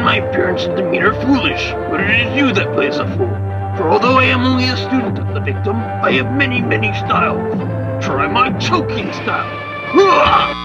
find my appearance and demeanor foolish, but it is you that plays the fool. For although I am only a student of the victim, I have many, many styles. Try my choking style. Hooah!